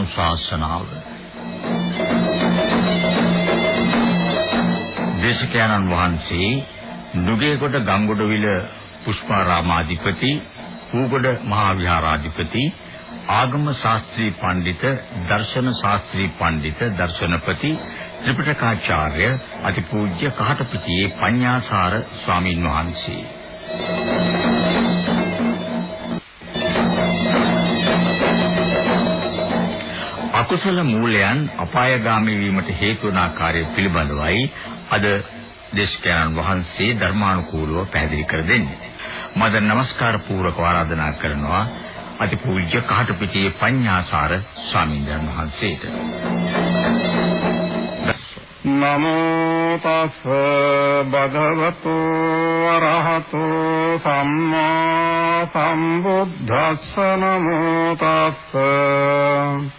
ධර්මානුශාසනාව. දේශකයන්න් වහන්සේ නුගේගොඩ ගංගොඩවිල පුෂ්පාරාමාධිපති ඌගොඩ මහා විහාරාධිපති ආගම ශාස්ත්‍රී පඬිත දර්ශන ශාස්ත්‍රී පඬිත දර්ශනපති ත්‍රිපිටකාචාර්ය අතිපූජ්‍ය කහටපිටියේ පඤ්ඤාසාර ස්වාමින් වහන්සේ අකුසල මූලයන් අපායগামী වීමට හේතු වන ආකාරය පිළිබඳවයි අද දේශකයන්න් වහන්සේ ධර්මානුකූලව පැහැදිලි කර දෙන්නේ. මද නමස්කාර පූර්වක ආරාධනා කරනවා අතිපූජ්‍ය කහටපිටියේ පඤ්ඤාසාර ස්වාමීන් වහන්සේට. නමෝ තස් භගවතු අරහතෝ සම්මා සම්බුද්දස්ස නමෝ තස්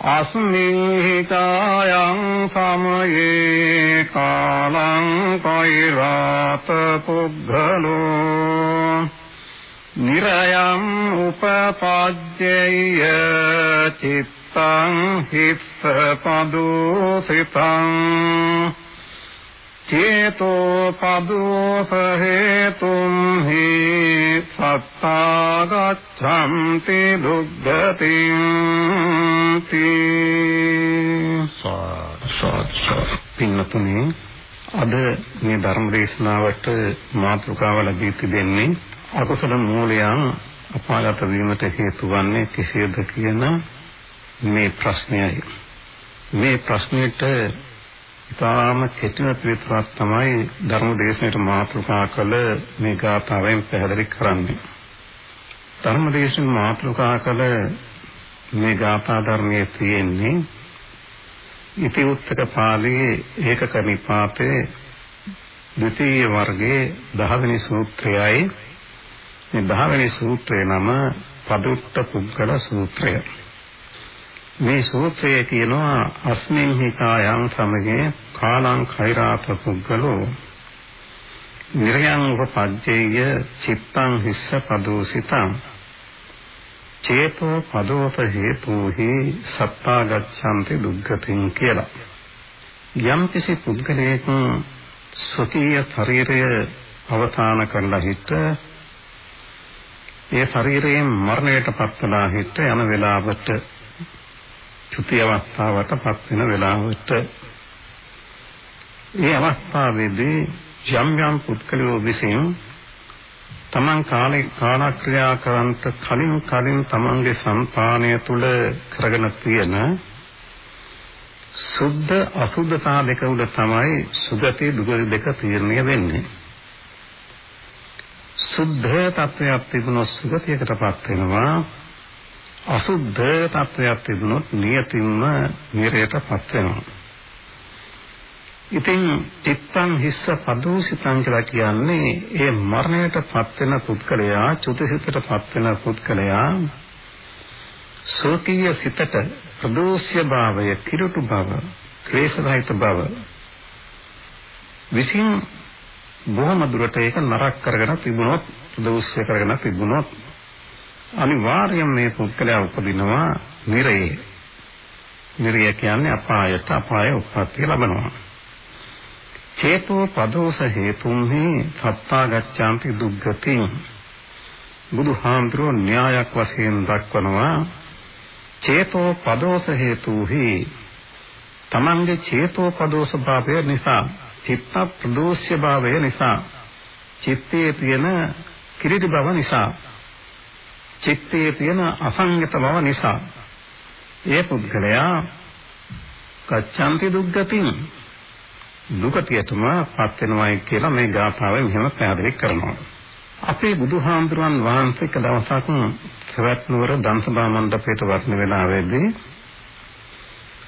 අස්මින් චායං සමයේ කාලං කෛරාත පුග්ගලෝ නිරයං උපපජ්ජය චිත්ත සිතං හිස්ස පදෝසිතං චේතෝ පදෝස හේතුම් හි සත්තා ගච්ඡන්ති දුක්ඛතිං පින්නතුනි අද මේ ධර්ම දේශනාවට මාතෘකාව ලැබී තිබෙන්නේ අකුසල මූලයන් අපාගත වීමට හේතු වන්නේ කෙසේද කියන මේ ප්‍රශ්නයයි. මේ ප්‍රශ්නෙට ඉතාම කෙටිම පිළිතුරක් තමයි ධර්ම දේශනාවට මාතෘකා කළ මේ ගාථාවෙන් පැහැදිලි කරන්නේ. ධර්ම දේශන මාතෘකා කළ මේ ගාථා ධර්මයේ තියෙන්නේ ඉති උත්තක පාළියේ ඒකක නිපාතේ ද්විතීය වර්ගයේ 10 වෙනි සූත්‍රයයි මේ 10 වෙනි සූත්‍රේ නම පදුට්ට පුද්ගල සූත්‍රය. මේ සූත්‍රයේ කියනවා අස්මින් හිකායන් සමගේ කාලං khaiරාත පුද්ගලෝ නිරයන් උපපජ්ජේය චිත්තං හිස්ස පදෝසිතං චේතෝ පදෝප හේතුහි සත්තා ගච්ඡanti දුක්ඛතින් කියලා. යම් කිසි පුද්ගලයෙක් ස්වකීය ශරීරය අවසාන කරලා හිට ඒ ශරීරයෙන් මරණයට පත් වෙලා හිට යන වෙලාවට චුති අවස්ථාවට පත් වෙන වෙලාවට මේ අවස්ථාවේදී යම් යම් පුද්ගලයෝ විසින් තමන් කාලේ කාලක්‍රියා කරන්ට කලින් කලින් තමන්ගේ సంతානය තුල කරගෙන තියෙන සුද්ධ අසුද්ධතා දෙක උඩ තමයි සුගති දුගති දෙක තීරණය වෙන්නේ. සුද්ධ තත්වයක් තිබුණොත් සුගතියකටපත් වෙනවා අසුද්ධ තත්වයක් තිබුණොත් නියතින්ම නිරයටපත් වෙනවා. ඉතින් චිත්තං හිස්ස පදෝසිතං කියලා කියන්නේ ඒ මරණයටපත් වෙන පුද්ගලයා චුතිසිතටපත් වෙන පුද්ගලයා සෝකීය සිතට ප්‍රදෝෂ්‍ය භාවය කිරුතු භව ක්ලේශරහිත භව විසින් බොහොම දුරට ඒක නරක කරගෙන තිබුණොත් ප්‍රදෝෂ්‍ය කරගෙන තිබුණොත් අනිවාර්යයෙන් මේ පුද්ගලයා උපදිනවා නිරයේ. නිරය කියන්නේ අපායට අපාය උප්පත්තිය ලබනවා. චේතෝ පදෝස හේතුන්හි සත්තා ගච්ඡanti දුක්ගතින් බුදුහාමුදුරුවෝ න්‍යායක් වශයෙන් දක්වනවා චේතෝ පදෝස හේතුහි තමන්ගේ චේතෝ පදෝස භාවය නිසා චිත්ත ප්‍රදෝෂ්‍ය භාවය නිසා චිත්තයේ තියෙන කිරිටි බව නිසා චිත්තයේ තියෙන අසංගත බව නිසා ඒ පුද්ගලයා කච්ඡන්ති දුක්ගතින් දුකතියටම පත් වෙනවායි කියලා මේ ගාථාවෙන් මෙහෙම පැහැදිලි කරනවා. අපේ බුදුහාමුදුරන් වහන්සේ එක දවසක් සවැත් නුවර දන්සභා මණ්ඩපයට වර්ණ වෙලාවේදී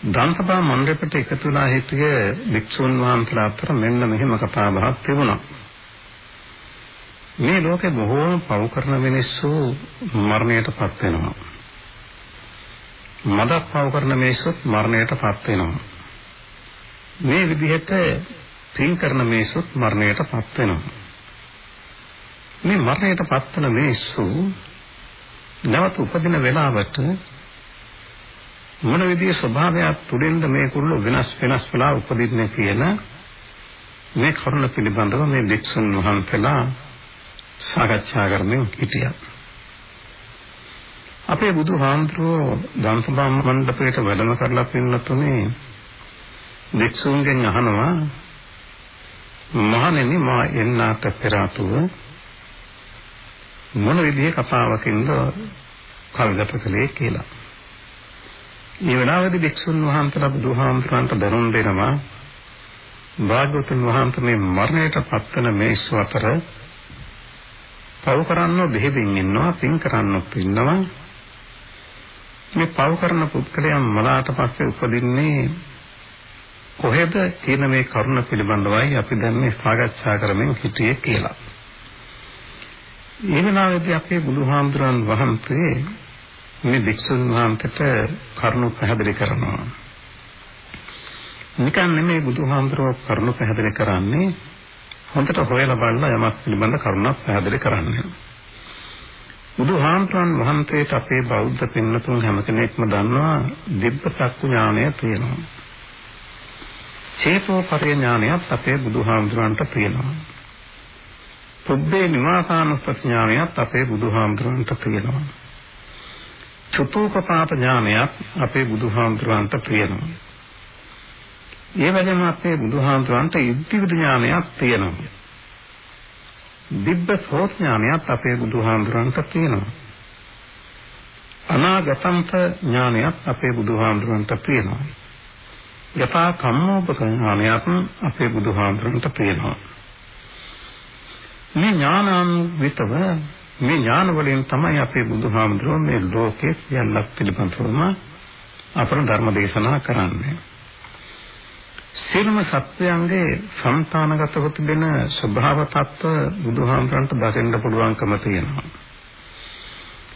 දන්තපා මණ්ඩපයට එකතු වෙලා හිටිය වික්ෂුන් වහන්සේලා අතර මෙන්න මෙහෙම කතා බහක් තිබුණා. මේ ලෝකේ බොහෝම පව් කරන මිනිස්සු මරණයටපත් වෙනවා. මදක් පව් කරන මිනිස්සුත් මරණයටපත් වෙනවා. මේ විදිහට පින් කරන මිනිස්සුත් මරණයටපත් වෙනවා. මේ මරණයටපත් වෙන මිනිස්සු නැවත උපදින වෙලාවට මොන විදිහේ ස්වභාවයක් තුලින්ද මේ කුරුල්ල වෙනස් වෙනස් වෙලා උපදින්නේ කියලා මේ කරුණ පිළිබඳව මේ වික්ෂුන් වහන්සේලා සාකච්ඡා කරමින් හිටියා. අපේ බුදුහාමුදුරුවෝ දන්සභා මණ්ඩපයට වැඩම කරලා පින්නතුනේ වික්ෂුන්ගෙන් අහනවා මහණෙනි මා එන්නාට පෙර ආතුව මොන විදිහේ කතාවකින්ද කල්ගත කළේ කියලා. මේ වෙලාවේදී භික්ෂුන් වහන්සේලා බුදුහාමුදුරන්ට දරුන් දෙනවා භාග්‍යවතුන් වහන්සේ මේ මරණයට පත්වන මේසු අතර පව කරන්නෝ බෙහෙවින් ඉන්නවා පින් කරන්නොත් ඉන්නවා මේ පව කරන පුද්ගලයන් මලාට පස්සේ උපදින්නේ කොහෙද කියන මේ කරුණ පිළිබඳවයි අපි දැන් මේ සාකච්ඡා කරමින් හිටියේ කියලා. ඒ වෙලාවේදී අපේ බුදුහාමුදුරන් වහන්සේ මේ භික්ෂුන් වහන්සේට කරුණු පැහැදිලි කරනවා. නිකන් නෙමෙයි බුදුහාමුදුරුවෝ කරුණු පැහැදිලි කරන්නේ හොඳට හොයලා බලලා යමක් පිළිබඳ කරුණක් පැහැදිලි කරන්නේ. බුදුහාමුදුරන් වහන්සේට අපේ බෞද්ධ පින්නතුන් හැම කෙනෙක්ම දන්නවා දිබ්බ චක්කු ඥානය තියෙනවා. චේතෝපරේ ඥානයත් අපේ බුදුහාමුදුරන්ට තියෙනවා. පුබ්බේ නිවාසානුස්සති ඥානයත් අපේ බුදුහාමුදුරන්ට තියෙනවා. චතුූපපාත ඥානයක් අපේ බුදුහාමුදුරන්ට තියෙනවා. ඒ වගේම අපේ බුදුහාමුදුරන්ට ඉද්ධිවිද ඥානයක් තියෙනවා. දිබ්බ සෝත් ඥානයක් අපේ බුදුහාමුදුරන්ට තියෙනවා. අනාගතන්ත ඥානයක් අපේ බුදුහාමුදුරන්ට තියෙනවා. යථා කම්මෝපක ඥානයක් අපේ බුදුහාමුදුරන්ට තියෙනවා. මේ ඥානාන්විතව මේ ඥාන වලින් තමයි අපේ බුදුහාමුදුරුවෝ මේ ලෝකයේ සියල්ලක් පිළිබඳවම අපර ධර්ම දේශනා කරන්නේ. සියලුම සත්වයන්ගේ సంతානගත කොට දෙන ස්වභාව తত্ত্ব බුදුහාමරන්ට දකින්න පුළුවන්කම තියෙනවා.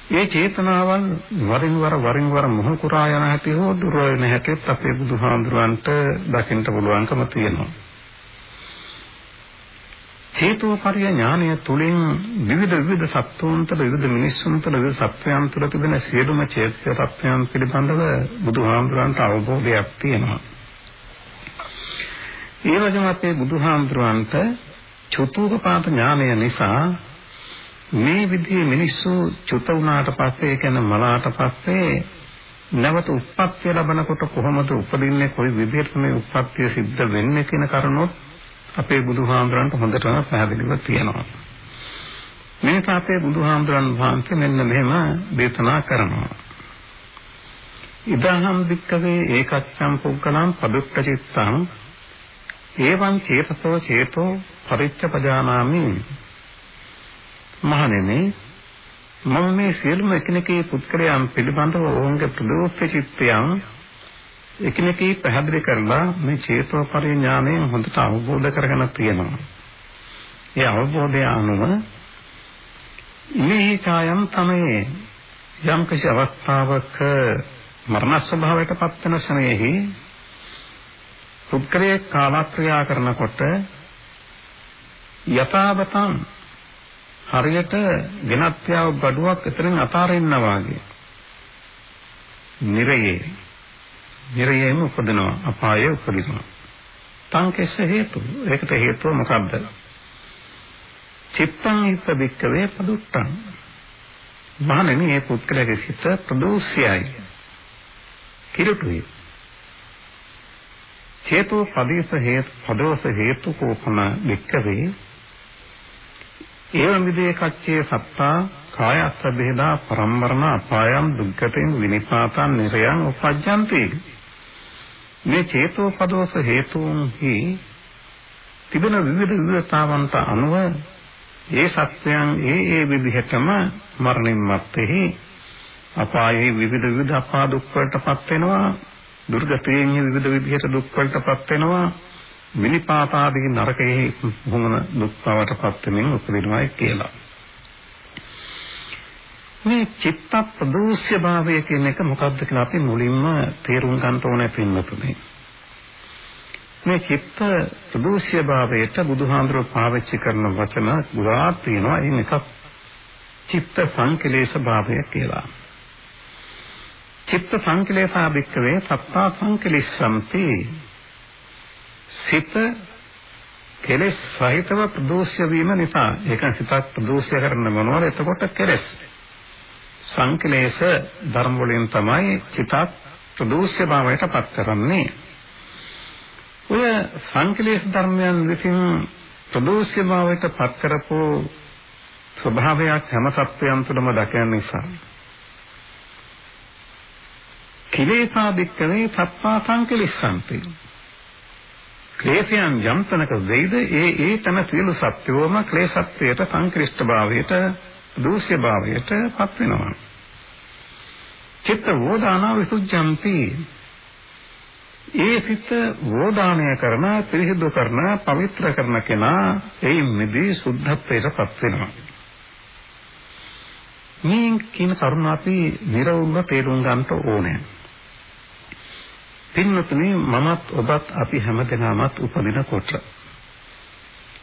මේ චේතනාවන් වරින් වර වරින් වර මොහු කුරා යන හැටි හෝ දුර වෙන හැටිත් අපේ බුදුහාමරන්ට දකින්න පුළුවන්කම තියෙනවා. හේතුපරිය ඥානය තුළින් විවිධ විවිධ සත්වන්ත විවිධ මිනිස්සුන්ට විවිධ සත්වයන් තුළ තිබෙන සියලුම චේතය තත්ත්වයන් පිළිබඳව බුදුහාමුදුරන්ට අවබෝධයක් තියෙනවා. ඒ වගේම අපේ බුදුහාමුදුරන්ට චතුූපපාත ඥානය නිසා මේ විදිහේ මිනිස්සු චුත වුණාට පස්සේ ඒ කියන්නේ මලාට පස්සේ නැවත උත්පත්ති ලැබනකොට කොහොමද උපදින්නේ කොයි විදිහට මේ උත්පත්තිය සිද්ධ වෙන්නේ කියන කරුණොත් අපේ බුදුහාමුදුරන්ට හොඳටම පැහැදිලිව තියෙනවා. මේක අපේ බුදුහාමුදුරන් වහන්සේ මෙන්න මෙහෙම දේශනා කරනවා. ඉදහම් වික්කවේ ඒකච්ඡම් පුද්ගලං පදුක්ඛ චිත්තං එවං චේතසෝ චේතෝ පරිච්ඡපජානාමි මහණෙනි මම මේ සියලුම එකිනෙකේ පුත්කලයන් පිළිබඳව ඔවුන්ගේ ප්‍රදෝෂ චිත්තයන් එකිනෙකී පැහැදිලි කරලා මේ චේතෝ පරිඥාණය හොඳට අවබෝධ කරගෙන තියෙනවා. ඒ අවබෝධය අනුව මේ ඡායම් තමයි යම් කිසි අවස්ථාවක මරණ ස්වභාවයට පත් වෙන ශරණයෙහි පුත්කරයේ කාලක්‍රියා කරනකොට යථාවතං හරියට ගෙනත් යාව බඩුවක් එතනින් අතාරින්නා වගේ. නිරයේ නිරයෙම උපදිනවා අපායේ උපදිනවා. තංකෙස හේතු. ඒකට හේතුව මොකක්ද? චිත්තං හිත වික්කවේ පදුට්ටං. මහණෙනි මේ පුත්කලගේ සිත ප්‍රදෝෂයයි. කිරුටුයි. හේතු පදේශ හේතු පදෝෂ හේතු කෝපන වික්කවේ. ඒවම් විදේ කච්චේ සත්තා කායස්ස බෙහෙදා පරම්මරණ අපායම් දුක්ඛතෙන් විනිපාතං නිරයන් උපජ්ජන්ති මේ චේතෝ පදෝස හේතුන්හි තිබෙන විවිධ විවිධතාවන්ට අනුව ඒ සත්‍යයන් ඒ ඒ විදිහටම මරණින් මත්තේහි අපායේ විවිධ විවිධ අපා දුක් වලටපත් වෙනවා. දුර්ගතයෙන් විවිධ විදිහට දුක් වලටපත් වෙනවා විනිපාත ආදී නරකයේ මොන දුක් බවටපත් වෙමින් උපදිනවායි කියලා. මේ චිත්ත ප්‍රදෝෂ්‍ය භාවය කියන එක මොකක්ද කියලා අපි මුලින්ම තේරුම් ගන්න ඕනේ පින්නතුනේ. මේ චිත්ත ප්‍රදෝෂ්‍ය භාවයට බුදුහාඳුර පාවිච්චි කරන වචන ගොඩාක් තියෙනවා. ඒ එකක් චිත්ත සංකලේශ භාවය කියලා. චිත්ත සංකලේශා භික්කවේ සත්තා සංකලිස්සම්ති සිත කෙලෙස් සහිතව ප්‍රදෝෂ්‍ය වීම නිසා. ඒක සිතක් ප්‍රදෝෂ්‍ය කරන මොනවද? එතකොට කෙලෙස්. සංකලේශ ධර්ම වලින් තමයි චිතක් ප්‍රදෝෂ්‍ය භාවයට පත් කරන්නේ. ඔය සංකලේශ ධර්මයන් විසින් ප්‍රදෝෂ්‍ය භාවයට පත් කරපෝ ස්වභාවයක් හැම සත්වයන් තුළම දකින නිසා කිලේසා දික්කනේ සත්තා සංකලිස්සන්ති. ක්ලේශයන් යම් තැනක වෙයිද ඒ ඒ තන සියලු සත්‍යෝම ක්ලේශත්වයට සංකෘෂ්ඨ භාවයට දූෂ්‍ය භාවයට පත් වෙනවා. චිත්ත වෝදානා විසුද්ධන්ති ඒ සිත වෝදානය කරන පිරිසිදු කරන පවිත්‍ර කරන කෙනා එයින් මිදී සුද්ධත්වයට පත් වෙනවා. මේ කියන කරුණ අපි නිරවුල්ව තේරුම් ගන්න ඕනේ. පින්වතුනි මමත් ඔබත් අපි හැමදෙනාමත් උපදිනකොට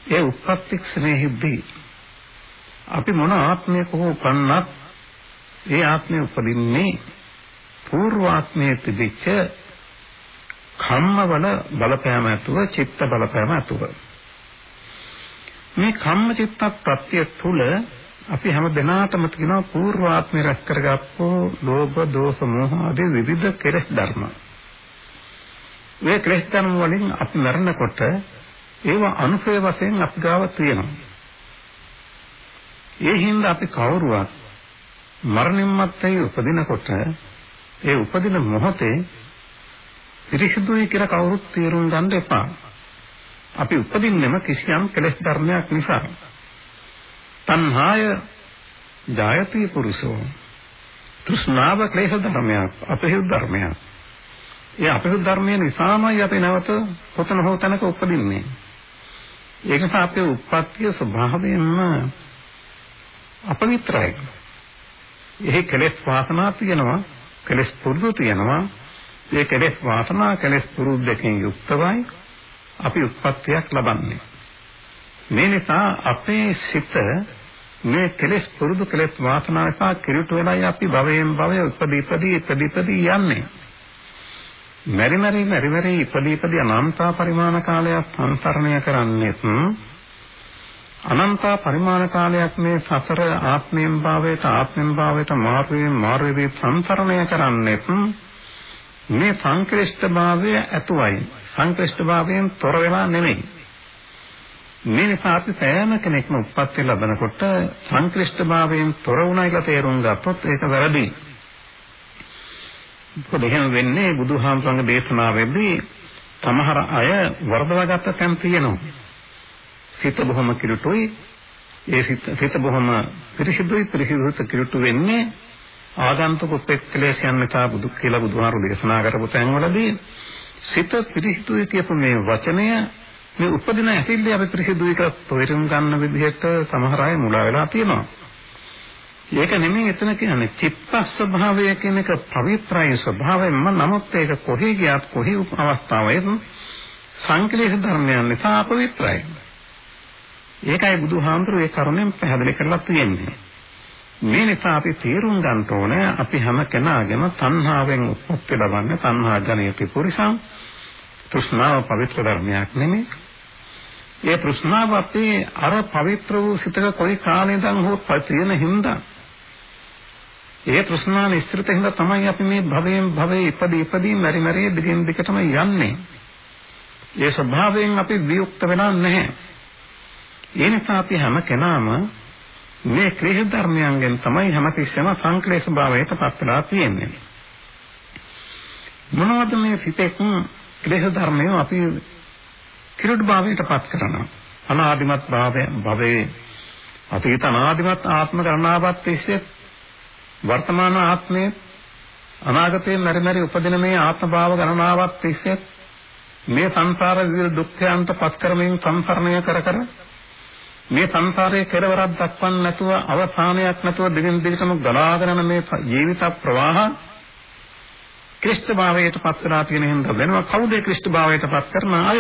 ඒ උප්පත්ති ක්ෂණයෙහිදී අපි මොන ආත්මයක හෝ උපන්නත් ඒ ආත්මය උපදින්නේ పూర్ව ආත්මයේ තිබිච්ච කම්මවල බලපෑම ඇතුව චිත්ත බලපෑම ඇතුව. මේ කම්ම චිත්ත ප්‍රත්‍ය තුල අපි හැම දිනාටම කියනවා పూర్ව ආත්මය රැස් කරගත්තෝ ලෝභ දෝෂ මෝහ ආදී විවිධ කෙලෙස් ධර්ම මේ ක්ලේශයන් වලින් අපි මරණකොට ඒව අනුසය වශයෙන් අපි ගාව තියෙනවා. ඒ හින්දා අපි කවුරුවත් මරණින් මත්තේ උපදිනකොට ඒ උපදින මොහොතේ පිරිසිදුයි කියලා කවුරුත් තේරුම් ගන්න එපා. අපි උපදින්නෙම කිසියම් කෙලෙස් ධර්මයක් නිසා. තණ්හාය ජායති පුරුෂෝ. තෘෂ්ණාව ක්ලේශ ධර්මයක්, අපේ ධර්මයක්. ඒ අපේ ධර්මයේ නිසාමයි අපි නැවත කොතන හෝ තැනක උපදින්නේ. ඒක නිසා අපේ උප්පත්තිය ස්වභාවයෙන්ම අපවිත්‍රයි. එහි කෙලෙස් වාසනා තියෙනවා, කෙලෙස් පුරුදු තියෙනවා. ඒ කෙලෙස් වාසනා කෙලෙස් පුරුදු දෙකෙන් යුක්තවයි අපි උප්පත්තියක් ලබන්නේ. මේ නිසා අපේ සිත මේ කෙලෙස් පුරුදු කෙලෙස් වාසනා නිසා කිරිට වෙලයි අපි භවයෙන් භවය උපදී ඉපදී ඉපදී ඉපදී යන්නේ. මෙරි මෙරි මෙරි මෙරි ඉපදී ඉපදී අනන්තා පරිමාණ කාලයක් සංසරණය කරන්නේත් අනන්තා පරිමාණ කාලයක් මේ සසර ආත්මයෙන් භාවයට ආත්මයෙන් භාවයට මාර්ගයෙන් මාර්ගයේ සංසරණය කරන්නේත් මේ සංක්‍රිෂ්ඨ භාවය ඇතුවයි සංක්‍රිෂ්ඨ භාවයෙන් තොර වෙලා නෙමෙයි මේ නිසා අපි සෑම කෙනෙක්ම උත්පත්ති ලබනකොට සංක්‍රිෂ්ඨ භාවයෙන් තොර වුණා කියලා තේරුම් ගත්තොත් ඒක වැරදියි මොකද එහෙම වෙන්නේ බුදුහාමුදුරන්ගේ දේශනාවෙදී සමහර අය වර්ධවගත තැන් තියෙනවා. සිත බොහොම කිලුටුයි. ඒ සිත සිත බොහොම පිරිසිදුයි පිරිසිදුත් කිලුටු වෙන්නේ ආගන්තුක උපෙක්ඛලේශයන් නිසා බුදු කියලා බුදුහාරු දේශනා කරපු තැන්වලදී සිත පිරිසිදුයි කියපු මේ වචනය මේ උපදින ඇතිල්ල අපි පිරිසිදුයි කියලා තේරුම් ගන්න විදිහට සමහර අය මුලා වෙලා තියෙනවා. ඒක නෙමෙයි එතන කියන්නේ චිත්ත ස්වභාවය කියන එක පවිත්‍රාය ස්වභාවයෙන්ම නමුත් ඒක කොහේ ගියත් කොහේ අවස්ථාවෙත් සංකලේශ ධර්මයන් නිසා අපවිත්‍රාය. ඒකයි බුදුහාමුදුරුවෝ ඒ කරුණෙන් පැහැදිලි කරලා තියෙන්නේ. මේ නිසා අපි තේරුම් ගන්න ඕනේ අපි හැම කෙනාගේම තණ්හාවෙන් උත්පත්ති ලබන්නේ තණ්හා ජනිත පුරිසං තෘෂ්ණාව පවිත්‍ර ධර්මයක් නෙමෙයි. ඒ තෘෂ්ණාව අපේ අර පවිත්‍ර වූ සිතක කොයි කාලෙන්දන් හෝ තියෙන හින්දා ඒ තෘෂ්ණාව ඉස්තරත හින්දා තමයි අපි මේ භවයෙන් භවයේ ඉපදී ඉපදී මෙරි මෙරි දිගින් දිගටම යන්නේ. ඒ ස්වභාවයෙන් අපි වියුක්ත වෙනා නැහැ. ඒ නිසා අපි හැම කෙනාම මේ ක්ලේශ ධර්මයන්ගෙන් තමයි හැමතිස්සෙම සංක්ලේශ භාවයට පත් වෙලා තියෙන්නේ. මොනවද මේ පිටෙක් ක්ලේශ ධර්මය අපි කිරුඩ් භාවයට පත් කරනවා. අනාදිමත් භාවය භවයේ අතීත අනාදිමත් ආත්ම ගණනාවත් තිස්සේ වර්තමාන ආත්මයේ අනාගතයේ මෙරි මෙරි උපදින මේ ආත්ම භාව ගණනාවක් තිස්සේ මේ සංසාර විවිධ දුක්ඛයන්ට පත් කරමින් සංසරණය කර කර මේ සංසාරයේ කෙලවරක් දක්වන්න නැතුව අවසානයක් නැතුව දිගින් දිගටම ගලාගෙන යන මේ ජීවිත ප්‍රවාහ ක්‍රිෂ්ඨ භාවයට පත් කරලා තියෙන හින්දා වෙනවා කවුද ක්‍රිෂ්ඨ භාවයට පත් කරන අය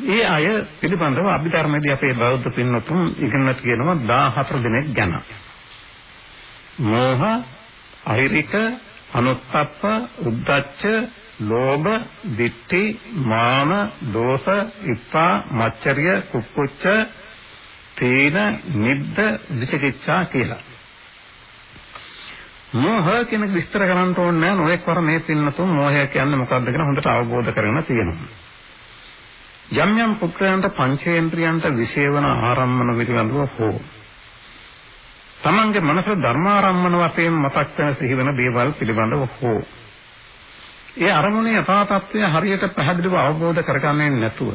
ඒ අය පිළිබඳව අභිධර්මයේදී අපේ බෞද්ධ පින්නතුන් ඉගෙනලා කියනවා 14 දෙනෙක් ගැන. මෝහ, අහිරික, අනුත්ප්ප, උද්ධච්ච, ලෝභ, ditthi, මාන, දෝෂ, ඉප්පා, මච්චරිය, කුක්කුච්ච, තීන, නිද්ද, විචිකිච්ඡා කියලා. මෝහ කියන විස්තර කරන්න ඕනේ නැහැ. නොඑක් වර මේ පින්නතුන් මෝහය කියන්නේ මොකක්ද කියලා හොඳට අවබෝධ කරගෙන තියෙනවා. යම් යම් පුත්‍රයන්ට පංචේන්ද්‍රයන්ට විශේෂවන ආරම්මන පිළිබඳව හෝ තමන්ගේ මනස ධර්මාරම්මන වශයෙන් මතක් වෙන සිහි වෙන දේවල් පිළිබඳව හෝ ඒ අරමුණේ යථා තත්ත්වය හරියට පැහැදිලිව අවබෝධ කරගන්නේ නැතුව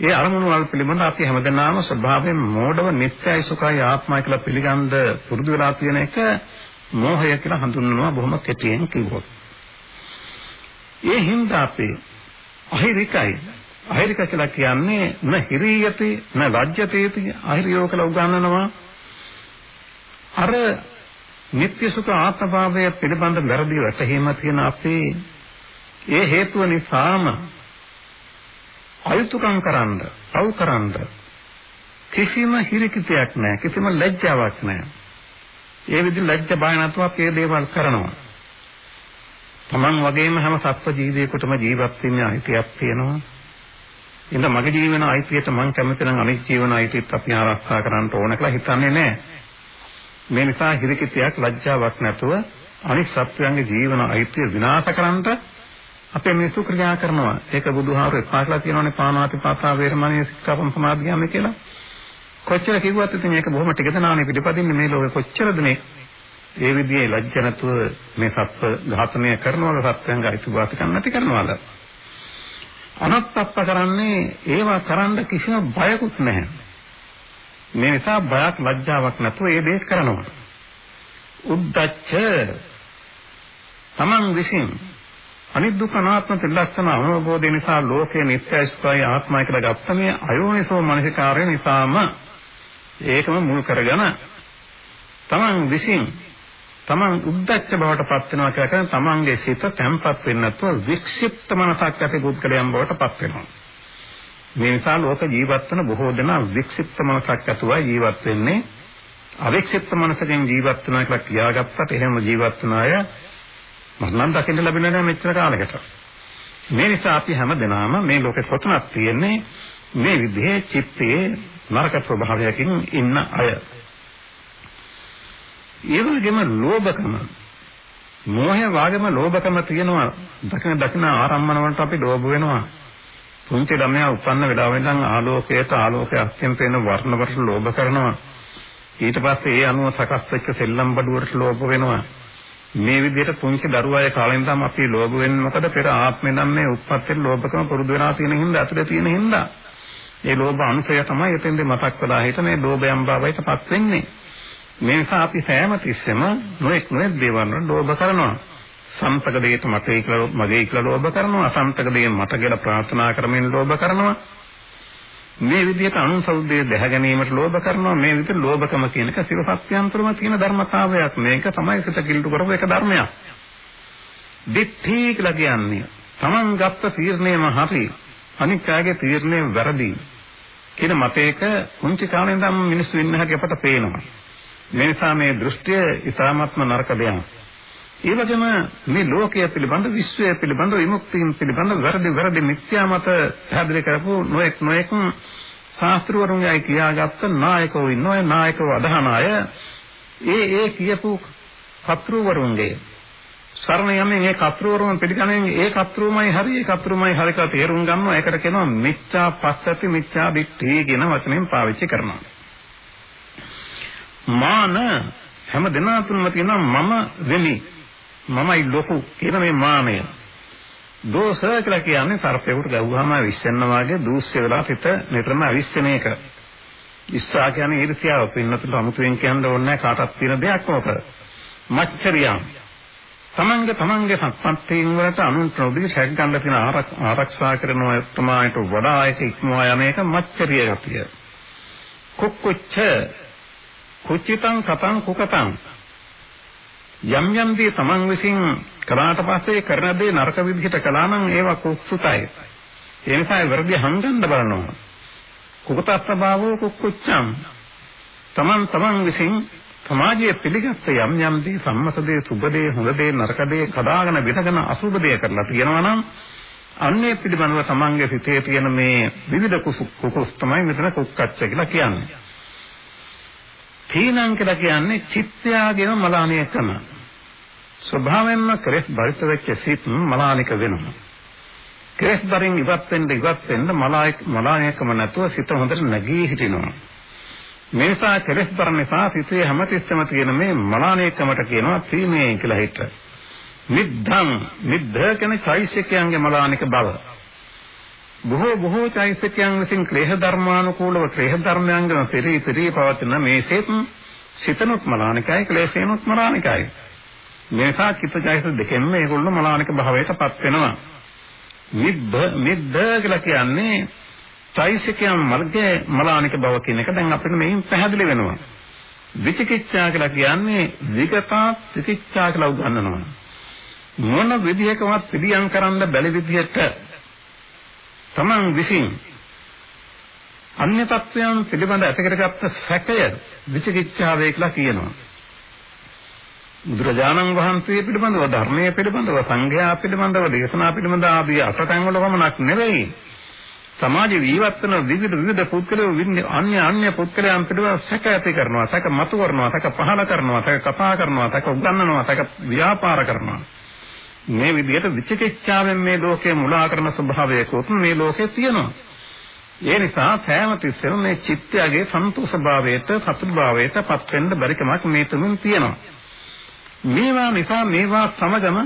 ඒ අරමුණු වල පිළිබඳ අපි හැමදෙනාම ස්වභාවයෙන් මෝඩව නිත්‍යයි සුඛයි ආත්මයි කියලා පිළිගන්න පුරුදු වෙලා තියෙන එක මෝහය කියලා හඳුන්වනවා බොහොම කෙටියෙන් කිව්වොත්. ඒ හින්දා අපි අහිරිකයි අහිරික කියලා කියන්නේ න හිරියති න ලජ්ජතේති අහිරියෝ කියලා උගන්වනවා අර නිත්‍ය සුඛ ආත්මභාවය පිළිබඳ වැරදි වැටහීම තියෙන අපේ ඒ හේතුව නිසාම අයුතුකම් කරන්න, පව් කරන්න කිසිම හිරිකිතයක් නැහැ, කිසිම ලැජ්ජාවක් නැහැ. ඒ විදිහ ලැජ්ජ බය නැතුව අපි මේ දේවල් කරනවා. Taman වගේම හැම සත්ව ජීවියෙකුටම ජීවත් වෙන්න අයිතියක් තියෙනවා. ඉතින් මගේ ජීවන අයිතියට මම කැමති නම් අනිත් ජීවන අයිතියත් අපි ආරක්ෂා කරන්න ඕන කියලා හිතන්නේ නැහැ. මේ නිසා හිරිකිතයක් ලැජ්ජාවක් නැතුව අනිත් සත්වයන්ගේ ජීවන අයිතිය විනාශ කරන්නට අපේ මිනිසු ක්‍රියා කරනවා. ඒක බුදුහාමුදුරු එපා කියලා කියනවානේ පාණාති පාතා වේරමණී සික්ඛාපම් සමාධියම කියලා. කොච්චර කිව්වත් ඉතින් මේක බොහොම ටික දනානේ පිළිපදින්නේ මේ ලෝකෙ කොච්චර දෙනෙක් ඒ විදිහේ ලැජ්ජ නැතුව මේ සත්ව ඝාතනය කරනවද සත්වයන්ගේ අයිතිවාසිකම් නැති කරනවද? අනත්තප්ප කරන්නේ ඒවා කරන්න කිසිම බයකුත් නැහැ. මේ නිසා බයක් ලැජ්ජාවක් නැතුව ඒ දේ කරනවා. උද්දච්ච තමන් විසින් අනිදුක්ඛ අනාත්ම ත්‍රිලක්ෂණ අවබෝධය නිසා ලෝකයේ නිත්‍යයි සුඛයි ආත්මයි කියලා ගත්ත මේ අයෝනිසෝ මනසිකාරය නිසාම ඒකම මුල් කරගෙන තමන් විසින් තමන් උද්දච්ච බවට පත් වෙනවා කියලා කියන්නේ තමන්ගේ සිත තැම්පත් වෙන්නේ නැතුව වික්ෂිප්ත මනසක් ඇති පුද්ගලයන් බවට පත් වෙනවා. මේ නිසා ලෝක ජීවත් වෙන බොහෝ දෙනා වික්ෂිප්ත මනසක් ඇතුවයි ජීවත් වෙන්නේ. අවික්ෂිප්ත මනසකින් ජීවත් වෙනවා කියලා කියාගත්තට එහෙම ජීවත් වෙන අය මරණම් දකින්න ලැබෙන්නේ නැහැ මෙච්චර කාලයකට. මේ නිසා අපි හැම දෙනාම මේ ලෝකේ කොතනක් තියෙන්නේ මේ විදිහේ චිත්තයේ නරක ස්වභාවයකින් ඉන්න අය. ඒ වගේම ලෝභකම. මෝහය වාගේම ලෝභකම තියෙනවා. දකින දකින ආරම්මන වලට අපි ලෝභ වෙනවා. පුංචි ළමයා උපන්න වෙලාවෙ ඉඳන් ආලෝකයට ආලෝකය අත්‍යන්ත වෙන වර්ණ වලට ලෝභ කරනවා. ඊට පස්සේ ඒ අනුව සකස් වෙච්ච සෙල්ලම් බඩුවට ලෝභ වෙනවා. මේ විදිහට පුංචි දරුවාය කාලෙන් තමයි අපි ලෝභ වෙන්නේ මොකද? පෙර ආත්මෙන් නම් මේ උත්පත්තියේ ලෝභකම පුරුදු වෙලා තියෙන හින්දා අතුලේ තියෙන හින්දා. ඒ ලෝභ අනුසය තමයි එතෙන්දී මතක් වෙලා හිට මේ ලෝභයන් භාවයටපත් වෙන්නේ. මේ නිසා අපි සෑම තිස්සෙම නොඑක් නොඑක් දේවල් වල ලෝභ කරනවා. සම්පක දෙයට මතේ කියලා මගේ කියලා ලෝභ කරනවා. අසම්පක දෙයෙන් මට කියලා ප්‍රාර්ථනා කරමින් ලෝභ කරනවා. මේ විදිහට අනුසෞද්දේ දැහ ගැනීමට ලෝභ කරනවා. මේ විදිහට ලෝභකම කියන එක සිර සත්‍යන්තරම තියෙන ධර්මතාවයක්. මේක තමයි සිත කිල්ටු කරපු එක ධර්මයක්. දිට්ඨි කියලා කියන්නේ Taman ගත්ත තීරණයම හරි අනික් අයගේ තීරණය වැරදි කියන මතයක කුංචි කාලේ ඉඳන් මිනිස්සු ඉන්න හැටි අපට පේනවා. මේ නිසා මේ දෘෂ්ටිය ඉතාමත්ම නරක දෙයක්. ඒ වගේම මේ ලෝකය පිළිබඳ විශ්වය පිළිබඳ විමුක්තිය පිළිබඳ වැරදි වැරදි මිත්‍යා මත පැහැදිලි කරපු නොඑක් නොඑක් ශාස්ත්‍රවරුන්ගේ කියාගත්ත නායකවෝ ඉන්නවා. ඒ නායකව අදහන අය ඒ ඒ කියපු කතුරුවරුන්ගේ සරණ යමින් ඒ කතුරුවරුන් පිළිගන්නේ ඒ කතුරුමයි හරි ඒ කතුරුමයි හරි කියලා තේරුම් ගන්නවා. ඒකට කියනවා මිච්ඡා පස්සති මිච්ඡා දිට්ඨි කියන වචනයෙන් පාවිච්චි කරනවා. මාන හැම දෙනා තුනම තියෙනවා මම වෙමි. මමයි ලොකු කියන මේ මානය. දෝෂ කියලා කියන්නේ සර්පයෙකුට ගැව්වහම විශ්වෙන්න වාගේ දූෂ්‍ය වෙලා පිට නිතරම අවිශ්වෙන එක. ඉස්සා කියන්නේ ඊර්ෂ්‍යාව පින්නතුට අමුතුවෙන් කියන්න ඕනේ කාටවත් තියෙන දෙයක් මොක. මච්චරියම් තමන්ගේ තමන්ගේ සම්පත්තීන් වලට අනුන්ට නොදී සැක ගන්න තියෙන ආරක්ෂා කරන ප්‍රමාණයට වඩා ඒක ඉක්මවා යන එක මච්චරිය ගතිය. කුක්කුච්ච කුචිතං කතං කුකතං යම් යම් දේ තමන් විසින් කරාට පස්සේ කරන දේ නරක විදිහට කළා නම් ඒවා කුක්සුතයි. ඒ නිසා වැරදි හංගන්න බලනවා. කුකතස්සභාවෝ කුක්කුච්චං තමන් තමන් විසින් සමාජයේ පිළිගත්ත යම් යම් දේ සම්මත දේ සුබ දේ හොඳ දේ නරක දේ කඩාගෙන විදගෙන අසුබ දේ කරලා තියෙනවා නම් අන්නේ පිළිබඳව තමන්ගේ සිතේ තියෙන මේ විවිධ කුකුස් තමයි මෙතන කුක්කච්ච කියලා කියන්නේ. තීනං කියලා කියන්නේ චිත්තයාගේම මලානිය කරන. ස්වභාවයෙන්ම කෙලෙස් බරිත වෙච්ච සිත් මලානික වෙනවා. කෙලෙස් බරින් ඉවත් වෙන්න ඉවත් වෙන්න මලායක මලායකම නැතුව සිත හොඳට නැගී හිටිනවා. මේ නිසා කෙලෙස් බර නිසා සිතේ හැමතිස්සෙම තියෙන මේ මලානේකමට කියනවා සීමේ කියලා හිත. නිද්ධං නිද්ධ කියන චෛසිකයන්ගේ මලානික බව. බොහෝ බොහෝ චෛසිකයන් විසින් ක්ලේශ ධර්මානුකූලව ක්ලේශ ධර්මයන්ගෙන පෙරී පෙරී පවතින මේ සෙත් සිතනොත් මලානිකයි ක්ලේශේනොත් මලානිකයි. මේ නිසා චිත්ත චෛතස දෙකෙන්ම මේගොල්ලෝ මලානික භාවයටපත් වෙනවා. නිබ්බ නිද්ද කියලා කියන්නේ චෛසිකයන් මර්ගයේ මලානික බව කියන එක දැන් අපිට මේන් පැහැදිලි වෙනවා. විචිකිච්ඡා කියලා කියන්නේ විගතා විචිකිච්ඡා කියලා උගන්වනවා. මොන විදිහකවත් පිළියම් කරන්න බැරි විදිහට තමන් විසින් අන්‍ය තත්වයන් පිළිබඳ ඇතිකරගත්ත සැකය විචිකිච්ඡාවේ කියලා කියනවා. බුදුරජාණන් වහන්සේ පිළිබඳව ධර්මයේ පිළිබඳව සංඝයා පිළිබඳව දේශනා පිළිබඳව ආදී අටතැන් වල පමණක් නෙවෙයි සමාජ ජීවත් වෙන විවිධ විවිධ පුද්ගලයෝ අන්‍ය අන්‍ය පුද්ගලයන් පිළිබඳව සැක ඇති කරනවා සැක මතු කරනවා සැක පහල කරනවා සැක කතා කරනවා සැක උගන්වනවා සැක ව්‍යාපාර කරනවා මේ විදිහට විචිකිච්ඡාවෙන් මේ ලෝකේ මුලා කරන ස්වභාවයකුත් මේ ලෝකේ තියෙනවා. ඒ නිසා සෑම තිස්සෙම මේ චිත්තයගේ සන්තෝෂ භාවයට සතුට භාවයට පත් වෙන්න බැරි කමක් මේ තුලින් තියෙනවා. මේවා නිසා මේවා සමගම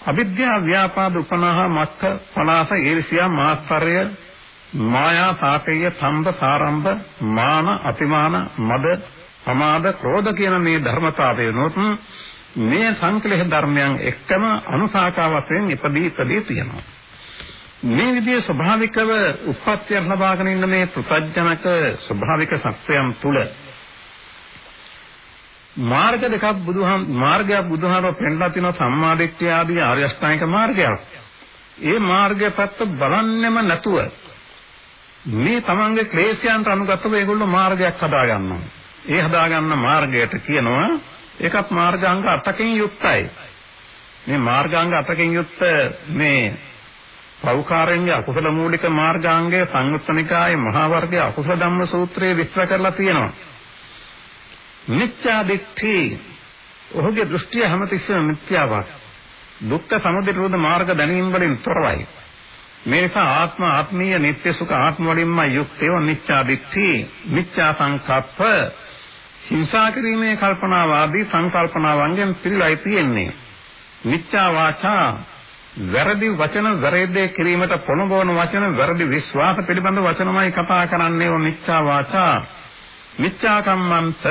අවිද්‍යාව ව්‍යාපාද උපනහ මක්ඛ පලාස ඊර්ෂ්‍යා මාත්තරය මායා තාපේය සම්බ සාරම්භ මාන අතිමාන මද සමාද ක්‍රෝධ කියන මේ ධර්මතාවයනොත් මේ සංකලේශ ධර්මයන් එක්කම අනුසාකා වශයෙන් ඉපදී ඉපදී තියෙනවා මේ විදිහේ ස්වභාවිකව උප්පත්තිය ලබාගෙන ඉන්න මේ පෘථජනක ස්වභාවික සත්‍යයන් තුල මාර්ග දෙකක් බුදුහාම මාර්ගයක් බුදුහාමර පෙන්ලා තිනවා සම්මාදිට්ඨිය ආදී ආර්ය අෂ්ටාංගික මාර්ගයක්. ඒ මාර්ගය පැත්ත බලන්නෙම නැතුව මේ තමන්ගේ ක්ලේශයන්ට අනුගතව ඒගොල්ලෝ මාර්ගයක් හදා ගන්නවා. ඒ හදා ගන්න මාර්ගයට කියනවා ඒකත් මාර්ගාංග 8කින් යුක්තයි. මේ මාර්ගාංග 8කින් යුක්ත මේ පෞකාරෙන්ගේ අකුසල මූලික මාර්ගාංගයේ සංයුත්තනිකායේ මහා වර්ගයේ අකුසල ධම්ම සූත්‍රයේ විස්තර කරලා තියෙනවා. මිත්‍යා දිට්ඨි ඔහුගේ දෘෂ්ටිය හැමතිස්සෙම මිත්‍යාවක්. දුක්ඛ සමුදය නිරෝධ මාර්ග දැනීම වලින් තොරවයි. මේ නිසා ආත්ම ආත්මීය නිත්‍ය සුඛ ආත්ම වලින්ම යුක්තව මිත්‍යා දිට්ඨි, මිත්‍යා සංකප්ප, හිංසා කිරීමේ කල්පනාවාදී සංකල්පනාවන්ගෙන් පිරීලායි තියෙන්නේ. මිත්‍යා වාචා වැරදි වචන වැරදි කිරීමට පොළඹවන වචන වැරදි විශ්වාස පිළිබඳ වචනමයි කතා කරන්නේ ඔය මිත්‍යා වාචා. මිච්ඡා කම්මන්ත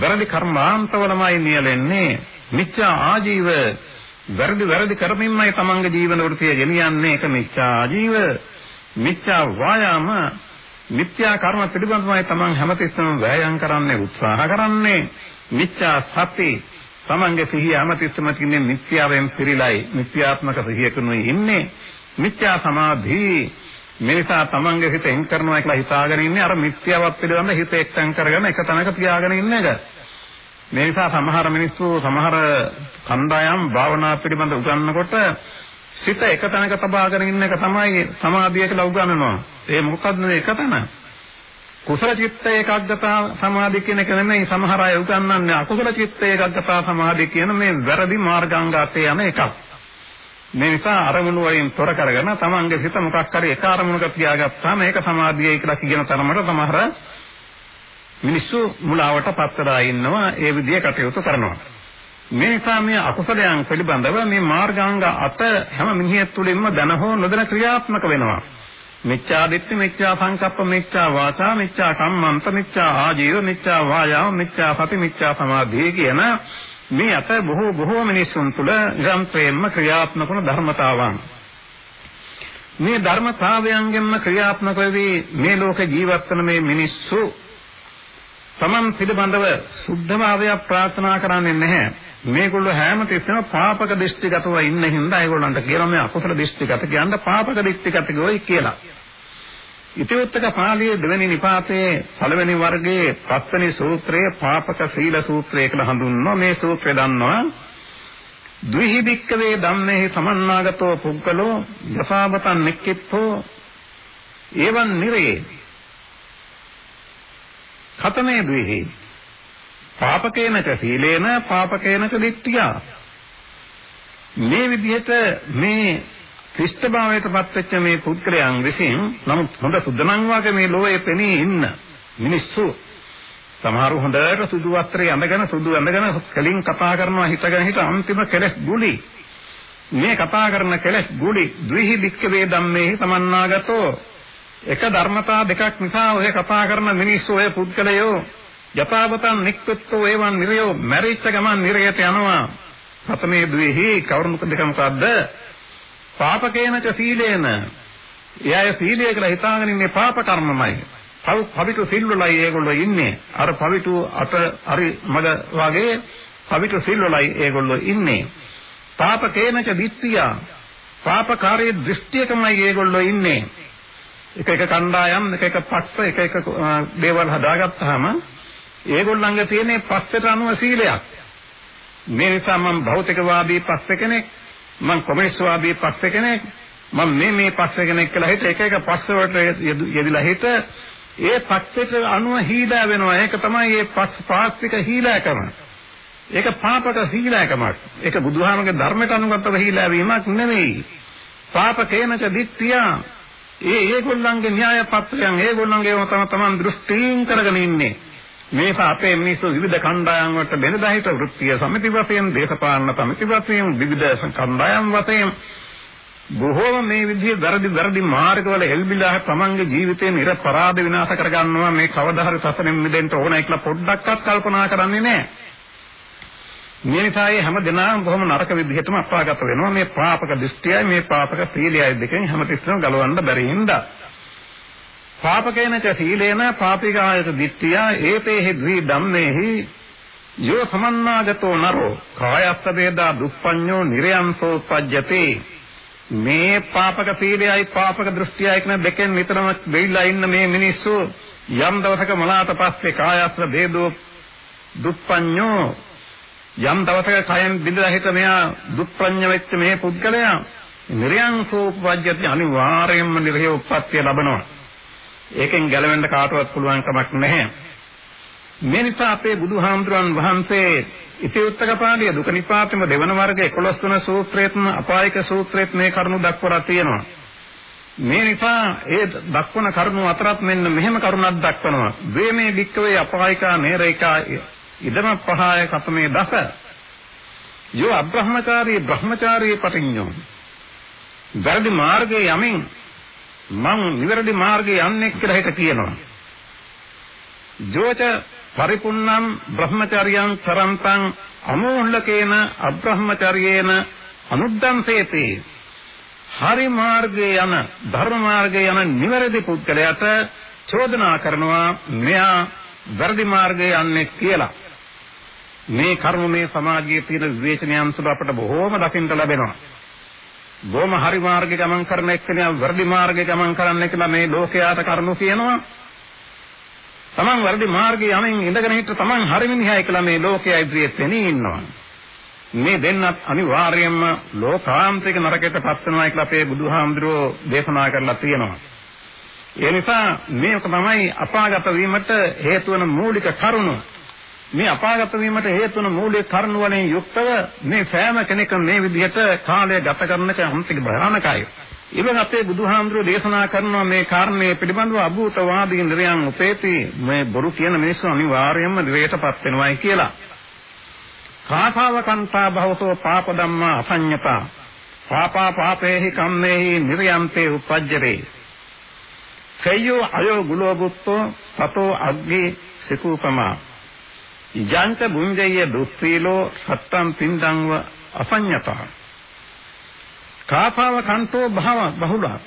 වැරදි කර්මාන්තවලමයි නියැලෙන්නේ. මිච්ඡා ආජීව වැරදි වැරදි කරමින්මයි තමන්ගේ ජීවන වෘත්තිය ගෙනියන්නේ. ඒක මිච්ඡා ආජීව. මිච්ඡා වායාම මිත්‍යා කර්ම පිළිබඳවයි තමන් හැමතිස්සම වෑයම් කරන්නේ උත්සාහ කරන්නේ. මිච්ඡා සති තමන්ගේ සිහිය හැමතිස්සම තින්නේ මිත්‍යාවෙන් පිරීලයි මිත්‍යාත්මක සිහියකුනුයි ඉන්නේ. මිච්ඡා සමාධි මේ නිසා තමන්ගේ හිත එන් කරනවා කියලා හිතාගෙන ඉන්නේ. අර මිත්‍යාවක් පිළිබඳ හිත එක්තෙන් කරගෙන එක තැනක තියාගෙන ඉන්න එක. මේ නිසා සමහර මිනිස්සු සමහර කණ්ඩායම් භාවනා පිළිබඳ උගන්වනකොට සිත එක තැනක තබාගෙන ඉන්න එක තමයි සමාධිය කියලා උගන්වනවා. ඒ මොකක්ද මේ එක තැන? කුසල චිත්ත ඒකාග්‍රතා සමාධි කියන එක නෙමෙයි සමහර අය උගන්වන්නේ අකුසල චිත්ත ඒකාග්‍රතා සමාධි කියන මේ වැරදි මාර්ගාංග අතේ යන එකක්. මේ නිසා අරමුණු වලින් තොර කරගෙන තමන්ගේ හිත මොකක් හරි එක අරමුණක තියාගත්තාම ඒක සමාධියයි කියලා කියන තරමට සමහර මිනිස්සු මුලාවට පත්වලා ඉන්නවා ඒ විදිහේ කටයුතු කරනවා. මේ නිසා මේ අකුසලයන් පිළිබඳව මේ මාර්ගාංග අත හැම මිනිහෙක් තුළින්ම දන හෝ නොදැන ක්‍රියාත්මක වෙනවා. මිච්ඡා දිට්ඨි මිච්ඡා සංකප්ප මිච්ඡා වාචා මිච්ඡා කම්මන්ත මිච්ඡා ආජීව මිච්ඡා වායාම මිච්ඡා සති මිච්ඡා සමාධි කියන මේ අත බොහෝ බොහෝ මිනිසුන් තුළ නිරන්තරයෙන්ම ක්‍රියාත්මක වන ධර්මතාවන් මේ ධර්මතාවයන්ගෙන්ම ක්‍රියාත්මක වෙවි මේ ලෝක ජීවත් වන මේ මිනිස්සු තමන් පිළිබඳව සුද්ධභාවය ප්‍රාර්ථනා කරන්නේ නැහැ. මේගොල්ලෝ හැම තිස්සෙම පාපක දෘෂ්ටිගතව ඉන්න හින්දා ඒගොල්ලන්ට කියනවා මේ අකුසල දෘෂ්ටිගත කියන්න පාපක දෘෂ්ටිගත ගොයි කියලා. ඉතිඋත්තක පාළියේ දෙවෙනි නිපාතයේ පළවෙනි වර්ගයේ පස්වෙනි සූත්‍රයේ පාපක සීල සූත්‍රය කියලා හඳුන්වනවා. මේ සූත්‍රය දන්නවා ද්විහි බික්කවේ ධම්මේහි සමන්නාගතෝ පුද්ගලෝ යසාවතන් නික්කිප්පෝ එවං නිරේ ඛතමේ ද්විහි. පාපකේනක සීලේන පාපකේනක දිට්ඨියා. මේ විදිහට මේ ක්‍රිස්තභාවයටපත් වෙච්ච මේ පුද්ගලයන් විසින් නමුත් හොඳ සුද්ධමන් වාගේ මේ ලෝකයේ පෙනී ඉන්න මිනිස්සු සමහරු හොඳට සුදු වස්ත්‍රය අඳගෙන සුදු අඳගෙන කලින් කතා කරනවා හිතගෙන හිට අන්තිම කෙලස් ගුලි. මේ කතා කරන කෙලස් ගුලි ද්විහි බික්ක වේ ධම්මේ සමන්නාගතෝ එක ධර්මතා දෙකක් නිසා ඔය කතා කරන මිනිස්සු ඔය පුද්ගලයෝ යථාවතං නික්කත්ෝ එවන් නිරයෝ මැරිච්ච ගමන් නිරයට යනවා. සතමේ ද්විහි කවුරුමුක දෙක මොකද්ද? පාපකේනච සීලේන. එයය සීලය කියලා හිතාගෙන ඉන්නේ පාප කර්මමයි. පව් පවිතු සිල්වලයි ඒගොල්ලෝ ඉන්නේ. අර පවිතු අත හරි මග වගේ පවිතු සිල්වලයි ඒගොල්ලෝ ඉන්නේ. පාපකේනච දිට්ඨිය. පාපකාරී දෘෂ්ටියකමයි ඒගොල්ලෝ ඉන්නේ. එක එක කණ්ඩායම් එක එක පක්ෂ එක එක දේවල් හදාගත්තාම ඒගොල්ලන්ගේ තියෙන පස්සට අනුව සීලයක්. මේ නිසා මම භෞතිකවාදී පස්ස කෙනෙක් මම කොමියුනිස්ට්වාදී පස්ස කෙනෙක් මම මේ මේ පස්ස කෙනෙක් කියලා හිත එක එක පස්ස වලට යෙදිලා හිත ඒ පස්සට අනුව හීලා වෙනවා. ඒක තමයි මේ පස් පාස්තික හීලාකම. ඒක පාපක හීලාකමක්. ඒක බුදුහාමගේ ධර්මයට අනුගතව හීලා වීමක් නෙමෙයි. පාපකේනක දිට්ඨිය. ඒ ඒගොල්ලන්ගේ න්‍යාය පත්‍රයන් ඒගොල්ලන්ගේ තම තමන් දෘෂ්ටීන් කරගෙන ඉන්නේ. මේක අපේ මිනිස්සු විවිධ කණ්ඩායම් වලට බෙදලා හිට වෘත්තීය සමිති වශයෙන් දේශපාලන සමිති වශයෙන් විවිධ කණ්ඩායම් වශයෙන්. බොහෝම මේ විදිහේ වැරදි වැරදි මාර්ගවල එල්බිලා තමන්ගේ ජීවිතේ නිර්පරාධ විනාශ කරගන්නවා. මේ කවදා හරි සසරෙන් මිදෙන්න ඕනයි කියලා පොඩ්ඩක්වත් කල්පනා කරන්නේ නැහැ. මේ නිසා හැම දිනම බොහොම නරක විදිහටම අපාගත වෙනවා මේ පාපක දෘෂ්ටියයි මේ පාපක සීලයයි දෙකෙන් හැමතිස්සෙම ගලවන්න බැරි හින්දා. පාපකේනච සීලේන පාපිකායත දිට්ඨිය ඒතේහි ද්වි ධම්මේහි යෝ සමන්නාගතෝ නරෝ කායස්ස වේදා දුප්පඤ්ඤෝ නිරයන්සෝ පජ්ජතේ මේ පාපක සීලයයි පාපක දෘෂ්ටියයි කියන දෙකෙන් නිතරම දෙවිලා ඉන්න මේ මිනිස්සු යම් දවසක මලාට පස්සේ කායස්ස වේදෝ දුප්පඤ්ඤෝ යම් දවසක කයෙන් බිඳලා හිට මෙයා දුප්පඤ්ඤ වෙච්ච මේ පුද්ගලයා නිරයන්සෝ පජ්ජති අනිවාර්යයෙන්ම නිරය උප්පත්තිය ලබනවා ඒකෙන් ගැලවෙන්න කාටවත් පුළුවන් කමක් නැහැ. මේ නිසා අපේ බුදුහාමුදුරන් වහන්සේ ඉතිඋත්තක පාළිය දුක නිපාතෙම දෙවන වර්ග 11 වන සූත්‍රයේම අපායක සූත්‍රයේත් මේ කරුණු දක්වලා තියෙනවා. මේ නිසා ඒ දක්වන කරුණු අතරත් මෙන්න මෙහෙම කරුණක් දක්වනවා. ද්වේමේ වික්කවේ අපායිකා නේරේකා ඉදම පහය කතමේ දස. යෝ අබ්‍රහ්මචාරී බ්‍රහ්මචාරී පටිඤ්ඤෝ. වැරදි මාර්ගයේ යමින් මං නිවැරදි මාර්ගයේ යන්නේ කියලා හිත කියනවා. ජෝච පරිපුන්නම් බ්‍රහ්මචර්යං සරන්තං අමෝහලකේන අබ්‍රහ්මචර්යේන අනුද්දම්සේති. හරි මාර්ගයේ යන ධර්ම මාර්ගයේ යන නිවැරදි පුද්ගලයාට චෝදනා කරනවා මෙයා වැරදි මාර්ගයේ යන්නේ කියලා. මේ කර්ම මේ සමාජයේ තියෙන විවේචනයන් තුළ අපට බොහෝම දකින්න ලැබෙනවා. බොහොම හරි මාර්ගේ ගමන් කරන එක්කෙනා වැරදි මාර්ගේ ගමන් කරන්න කියලා මේ ලෝකයාට කරුණු කියනවා. Taman වැරදි මාර්ගේ යමින් ඉඳගෙන හිට Taman හරි මිනිහයි කියලා මේ ලෝකයා ඉදිරියේ පෙනී ඉන්නවා. මේ දෙන්නත් අනිවාර්යයෙන්ම ලෝකාන්තික නරකයටපත් වෙනවා කියලා අපේ බුදුහාමුදුරුවෝ දේශනා කරලා තියෙනවා. ඒ නිසා මේක තමයි අපාගත වීමට හේතු වන මූලික කරුණ. මේ අපාගත වීමට හේතු වන මූලික කරුණු වලින් යුක්තව මේ සෑම කෙනෙක්ම මේ විදිහට කාලය ගත කරන එක අන්තික භයානකයි. ඉතින් අපේ බුදුහාමුදුරුවෝ දේශනා කරනවා මේ කාරණේ පිළිබඳව අභූතවාදී නිරයන් උපේති මේ බොරු කියන මිනිස්සු අනිවාර්යයෙන්ම නිරයටපත් වෙනවායි කියලා. කාථාව කන්තා භවතෝ පාප ධම්මා අසඤ්ඤතා. පාපා පාපේහි කම්මේහි නිරයන්තේ උපජ්ජරේ. සයෝ අයෝ ගුලෝබුත්තෝ තතෝ අග්ගේ සිකූපමා ඉජාන්ත බුඤ්ජය දුස්සීලෝ සත්තම් පින්දංව අසඤ්ඤතා. කාපාව කන්තෝ භව බහුලා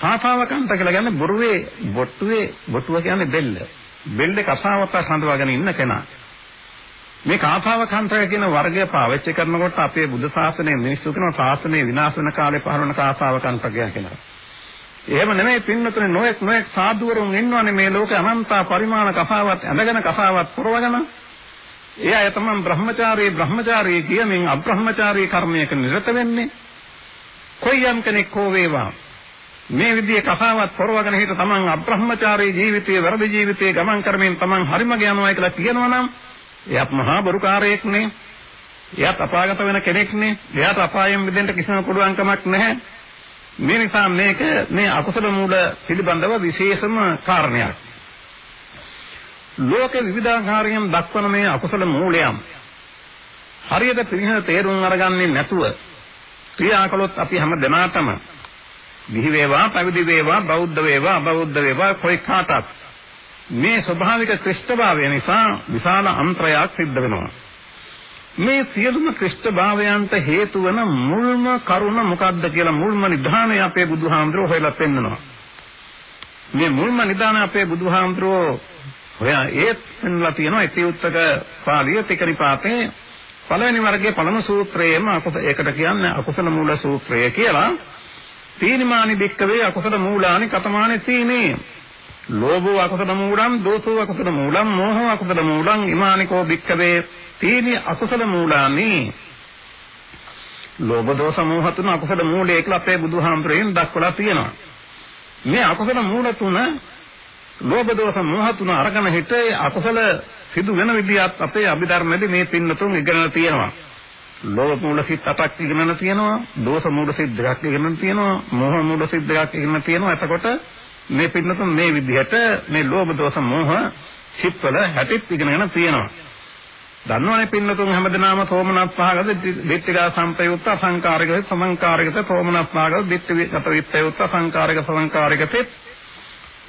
කාපාව කන්ත කියලා කියන්නේ බොරුවේ බොට්ටුවේ බොට්ටුව කියන්නේ බෙල්ල. බෙල්ල කසාවත සඳවාගෙන ඉන්න කෙනා. මේ කාපාව කන්තය කියන වර්ගය පාවිච්චි කරනකොට අපේ බුදු ශාසනයේ මිනිස්සු කරන ශාසනය විනාශ වෙන කාලේ පහළවන කාපාව කන්තකය කියලා. එහෙම නෙමෙයි පින්නතුනේ නොඑක් නොඑක් සාදුවරුන් ඉන්නවනේ මේ ලෝකේ අනන්ත පරිමාණ කසාවත් ඇඳගෙන කසාවත් පුරවගෙන ඒ අය තමයි බ්‍රහ්මචාරී බ්‍රහ්මචාරී කියමින් අබ්‍රහ්මචාරී කර්මයක නිරත වෙන්නේ. කොයියම් කෙනෙක් හෝ වේවා මේ විදිහේ කතාවක් පොරවගෙන හිට තමන් අබ්‍රහ්මචාරී ජීවිතයේ වැරදි ජීවිතයේ ගමන් කරමින් තමන් හරිමග යනවා කියලා කියනවා නම් එයාත් මහා බොරුකාරයෙක් නේ. එයාත් අපාගත වෙන කෙනෙක් නේ. එයාට අපායෙන් මිදෙන්න කිසිම පුළුවන්කමක් නැහැ. මේ නිසා මේක මේ අකුසල මූල පිළිබඳව විශේෂම කාරණයක්. ලෝක විවිධාකාරයෙන් දක්වන මේ අකුසල මූලයන් හරියට පිළිහෙන තේරුම් අරගන්නේ නැතුව ක්‍රියා කළොත් අපි හැම දෙනාටම ගිහි වේවා පැවිදි වේවා බෞද්ධ වේවා අබෞද්ධ වේවා කොයි කාටත් මේ ස්වභාවික ක්‍රිෂ්ඨභාවය නිසා විශාල අන්තරයක් සිද්ධ වෙනවා මේ සියලුම ක්‍රිෂ්ඨභාවයන්ට හේතු වන මුල්ම කරුණ මොකක්ද කියලා මුල්ම නිධානය අපේ බුදුහාමුදුරුවෝ හොයලා පෙන්නනවා. මේ මුල්ම නිධානය අපේ බුදුහාමුදුරුවෝ ඔයා ඒත් පෙන්ලා තියෙනවා. ඉතිඋත්තක පාළිය තිකරිපාතේ පළවෙනි වර්ගයේ පළමු සූත්‍රයේම අකුසල ඒකට කියන්නේ අකුසල මූල සූත්‍රය කියලා. තීනිමානි බික්කවේ අකුසල මූලානි කතමානි තීනේ. ලෝභෝ අකුසල මූලං දෝසෝ අකුසල මූලං මෝහෝ අකුසල මූලං ඉමානිකෝ බික්කවේ තීනි අකුසල මූලානි ලෝභ දෝස මෝහ තුන අකුසල මූලයේ කියලා අපේ බුදුහාමුදුරෙන් දක්වලා තියෙනවා මේ අකුසල මූල තුන ලෝභ දෝෂ මෝහ තුන අරගෙන හිටේ අකුසල සිදු වෙන විදිහත් අපේ අභිධර්මයේදී මේ පින්නතුන් ඉගෙනලා තියෙනවා. ලෝභ මූල සිත් අටක් ඉගෙනලා තියෙනවා, දෝෂ මූල සිත් දෙකක් ඉගෙනලා තියෙනවා, මෝහ මූල සිත් දෙකක් ඉගෙනලා තියෙනවා. එතකොට මේ පින්නතුන් මේ විදිහට මේ ලෝභ දෝෂ මෝහ සිත්වල හැටිත් ඉගෙනගෙන තියෙනවා. දන්නවනේ පින්නතුන් හැමදෙනාම සෝමනස් පහකට දිට්ඨිකා සම්පයුක්ත අසංකාරික සමංකාරික සෝමනස් පහකට දිට්ඨිගත විප්‍රයුක්ත අසංකාරික සමංකාරික සිත්